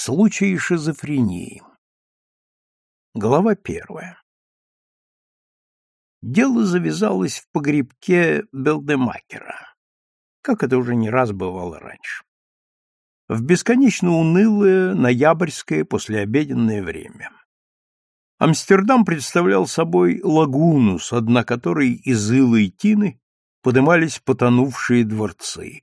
Случаи шизофрении. Глава первая. Дело завязалось в погребке Белдемакера, как это уже не раз бывало раньше. В бесконечно унылое ноябрьское послеобеденное время. Амстердам представлял собой лагуну, с дна которой из илой тины подымались потонувшие дворцы.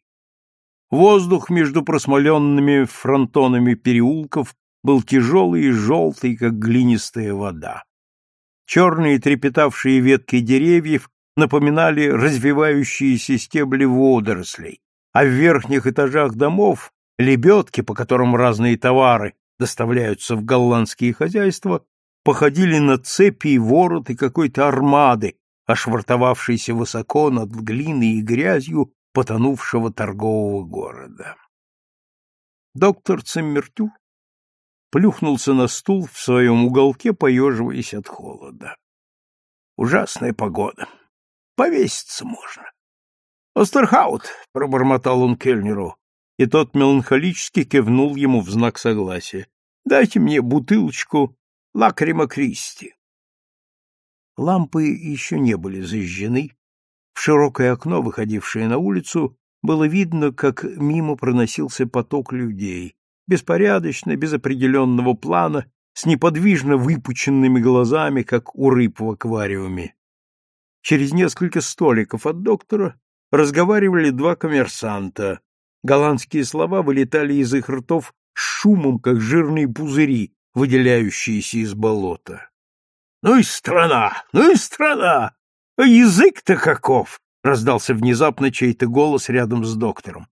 Воздух между просмоленными фронтонами переулков был тяжелый и желтый, как глинистая вода. Черные трепетавшие ветки деревьев напоминали развивающиеся стебли водорослей, а в верхних этажах домов лебедки, по которым разные товары доставляются в голландские хозяйства, походили на цепи и вороты какой-то армады, ошвартовавшейся высоко над глиной и грязью потонувшего торгового города. Доктор Циммертюр плюхнулся на стул в своем уголке, поеживаясь от холода. Ужасная погода. Повеситься можно. «Остерхаут!» — пробормотал он кельнеру, и тот меланхолически кивнул ему в знак согласия. «Дайте мне бутылочку лакрима Кристи». Лампы еще не были зажжены, в широкое окно, выходившее на улицу, было видно, как мимо проносился поток людей, беспорядочно, без определенного плана, с неподвижно выпученными глазами, как у рыб в аквариуме. Через несколько столиков от доктора разговаривали два коммерсанта. Голландские слова вылетали из их ртов с шумом, как жирные пузыри, выделяющиеся из болота. «Ну и страна! Ну и страна! А язык-то каков! раздался внезапно чей-то голос рядом с доктором.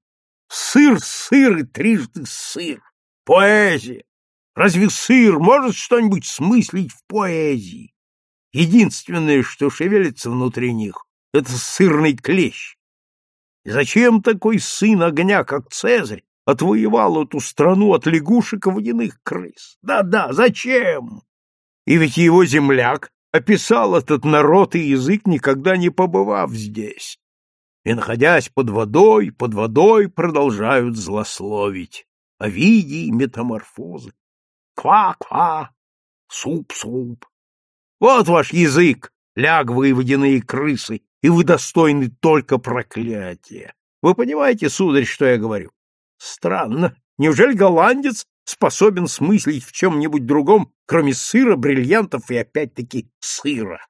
Сыр, сыр и трижды сыр. Поэзия. Разве сыр может что-нибудь смыслить в поэзии? Единственное, что шевелится внутри них, это сырный клещ. И зачем такой сын огня, как Цезарь, отвоевал эту страну от лягушек и водяных крыс? Да-да, зачем? И ведь его земляк описал этот народ и язык, никогда не побывав здесь. И, находясь под водой, под водой продолжают злословить о виде и метаморфозы. Ква-ква, суп-суп. Вот ваш язык, лягвы и водяные крысы, и вы достойны только проклятия. Вы понимаете, сударь, что я говорю? Странно. Неужели голландец способен смыслить в чем-нибудь другом, кроме сыра, бриллиантов и опять-таки сыра.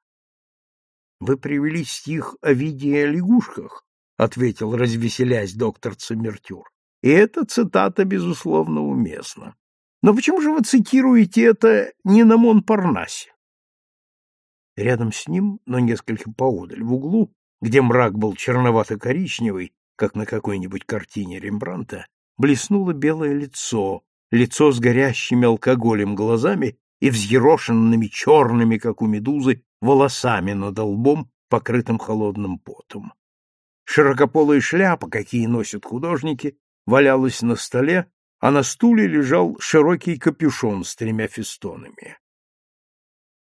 — Вы привели стих о виде и о лягушках, — ответил, развеселясь доктор Цимертюр. — И эта цитата, безусловно, уместна. Но почему же вы цитируете это не на Монпарнасе? Рядом с ним, но несколько поодаль, в углу, где мрак был черновато-коричневый, как на какой-нибудь картине Рембранта, блеснуло белое лицо, лицо с горящими алкоголем глазами и взъерошенными черными, как у медузы, волосами над лбом, покрытым холодным потом. Широкополая шляпа, какие носят художники, валялась на столе, а на стуле лежал широкий капюшон с тремя фестонами.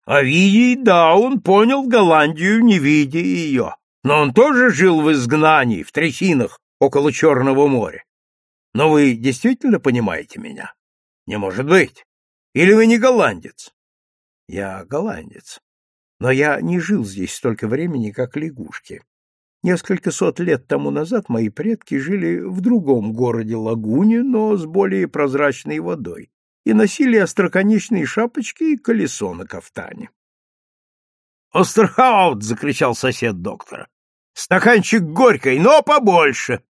Овидий, да, он понял Голландию, не видя ее, но он тоже жил в изгнании, в трясинах, около Черного моря. Но вы действительно понимаете меня? Не может быть. Или вы не голландец? Я голландец. Но я не жил здесь столько времени, как лягушки. Несколько сот лет тому назад мои предки жили в другом городе Лагуне, но с более прозрачной водой, и носили остроконечные шапочки и колесо на кафтане. «Остерхаут!» — закричал сосед доктора. «Стаканчик горькой, но побольше!»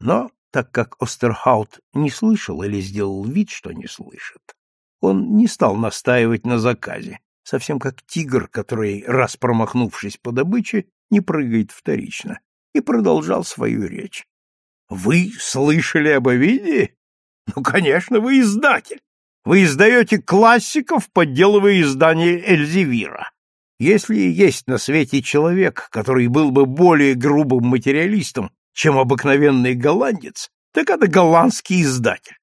Но так как Остерхаут не слышал или сделал вид, что не слышит, он не стал настаивать на заказе, совсем как тигр, который, раз промахнувшись по добыче, не прыгает вторично, и продолжал свою речь. «Вы слышали об Овидии? Ну, конечно, вы издатель. Вы издаете классиков, подделывая издание Эльзевира. Если есть на свете человек, который был бы более грубым материалистом, чем обыкновенный голландец, так это голландский издатель.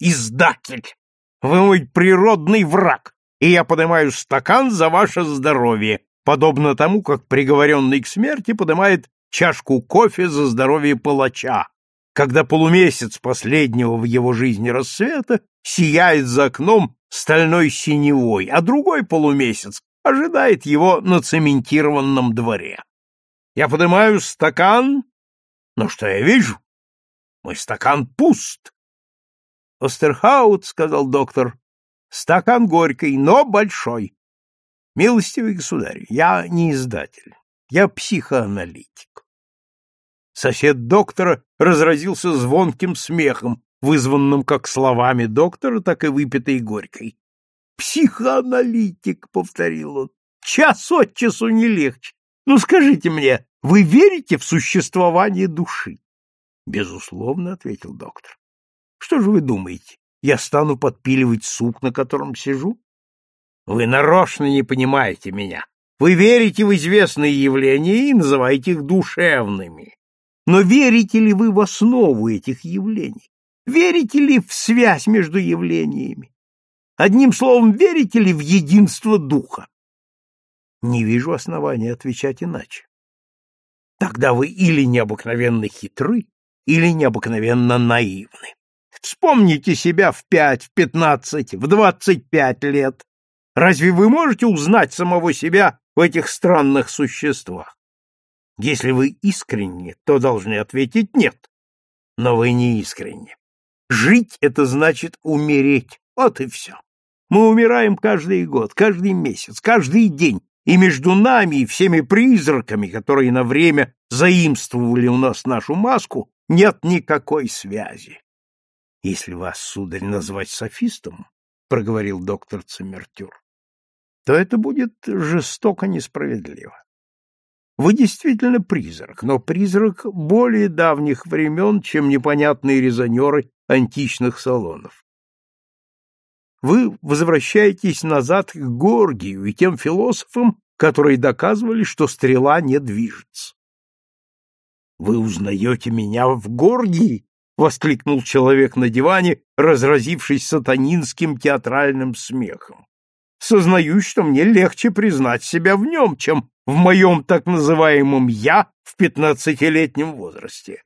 Издатель! Вы мой природный враг, и я поднимаю стакан за ваше здоровье, подобно тому, как приговоренный к смерти поднимает чашку кофе за здоровье палача, когда полумесяц последнего в его жизни рассвета сияет за окном стальной синевой, а другой полумесяц ожидает его на цементированном дворе. Я поднимаю стакан, но что я вижу? Мой стакан пуст. Остерхаут, — сказал доктор, — стакан горький, но большой. Милостивый государь, я не издатель, я психоаналитик. Сосед доктора разразился звонким смехом, вызванным как словами доктора, так и выпитой горькой. «Психоаналитик», — повторил он, — «час от часу не легче. Ну, скажите мне, вы верите в существование души?» «Безусловно», — ответил доктор. «Что же вы думаете, я стану подпиливать сук, на котором сижу?» «Вы нарочно не понимаете меня. Вы верите в известные явления и называете их душевными. Но верите ли вы в основу этих явлений? Верите ли в связь между явлениями? Одним словом, верите ли в единство духа? Не вижу основания отвечать иначе. Тогда вы или необыкновенно хитры, или необыкновенно наивны. Вспомните себя в пять, в пятнадцать, в двадцать пять лет. Разве вы можете узнать самого себя в этих странных существах? Если вы искренне, то должны ответить «нет». Но вы не искренне. Жить — это значит умереть. Вот и все. Мы умираем каждый год, каждый месяц, каждый день, и между нами и всеми призраками, которые на время заимствовали у нас нашу маску, нет никакой связи. — Если вас, сударь, назвать софистом, — проговорил доктор Цимертюр, — то это будет жестоко несправедливо. Вы действительно призрак, но призрак более давних времен, чем непонятные резонеры античных салонов вы возвращаетесь назад к Горгию и тем философам, которые доказывали, что стрела не движется. «Вы узнаете меня в Горгии?» — воскликнул человек на диване, разразившись сатанинским театральным смехом. «Сознаюсь, что мне легче признать себя в нем, чем в моем так называемом «я» в пятнадцатилетнем возрасте.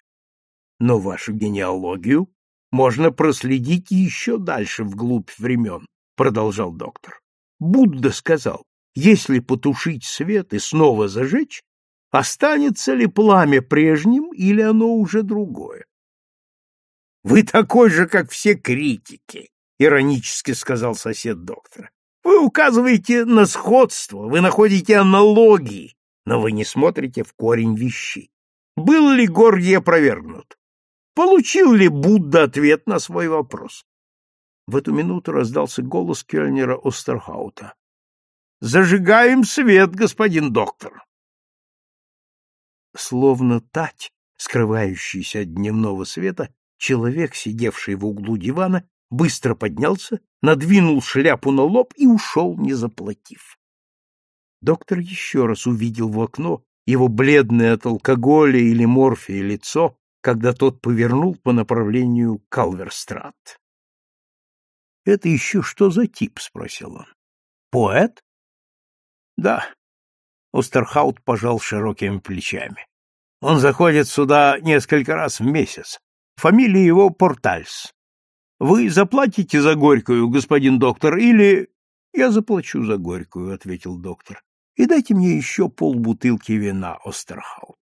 Но вашу генеалогию можно проследить еще дальше вглубь времен, продолжал доктор. Будда сказал, если потушить свет и снова зажечь, останется ли пламя прежним или оно уже другое? Вы такой же, как все критики, иронически сказал сосед доктора. Вы указываете на сходство, вы находите аналогии, но вы не смотрите в корень вещей. Был ли Горгий опровергнут? Получил ли Будда ответ на свой вопрос? В эту минуту раздался голос Кёльнера Остерхаута. «Зажигаем свет, господин доктор!» Словно тать, скрывающийся от дневного света, человек, сидевший в углу дивана, быстро поднялся, надвинул шляпу на лоб и ушел, не заплатив. Доктор еще раз увидел в окно его бледное от алкоголя или морфия лицо, когда тот повернул по направлению Калверстрат. — Это еще что за тип? — спросил он. — Поэт? — Да. Остерхаут пожал широкими плечами. Он заходит сюда несколько раз в месяц. Фамилия его Портальс. Вы заплатите за горькую, господин доктор, или... — Я заплачу за горькую, — ответил доктор. — И дайте мне еще полбутылки вина, Остерхаут.